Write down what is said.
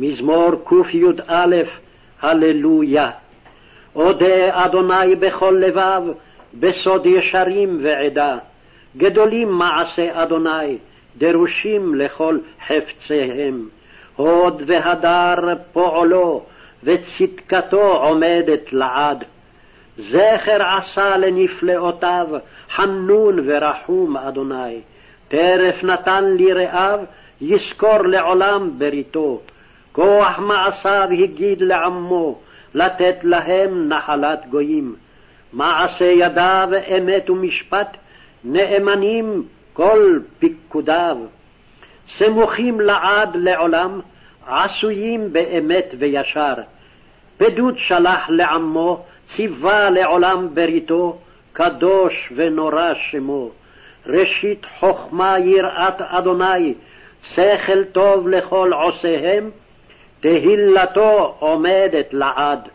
מזמור קי"א, הללויה. אודה אדוני בכל לבב, בסוד ישרים ועדה. גדולים מעשה אדוני, דרושים לכל חפציהם. הוד והדר פועלו, וצדקתו עומדת לעד. זכר עשה לנפלאותיו, חנון ורחום אדוני. טרף נתן ליראיו, יזכור לעולם בריתו. כוח מעשיו הגיד לעמו, לתת להם נחלת גויים. מעשה ידיו אמת ומשפט, נאמנים כל פיקודיו. סמוכים לעד לעולם, עשויים באמת וישר. פדות שלח לעמו, ציווה לעולם בריתו, קדוש ונורא שמו. ראשית חכמה יראת אדוני, שכל טוב לכל עושיהם, תהילתו עומדת לעד.